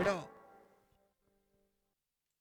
What up?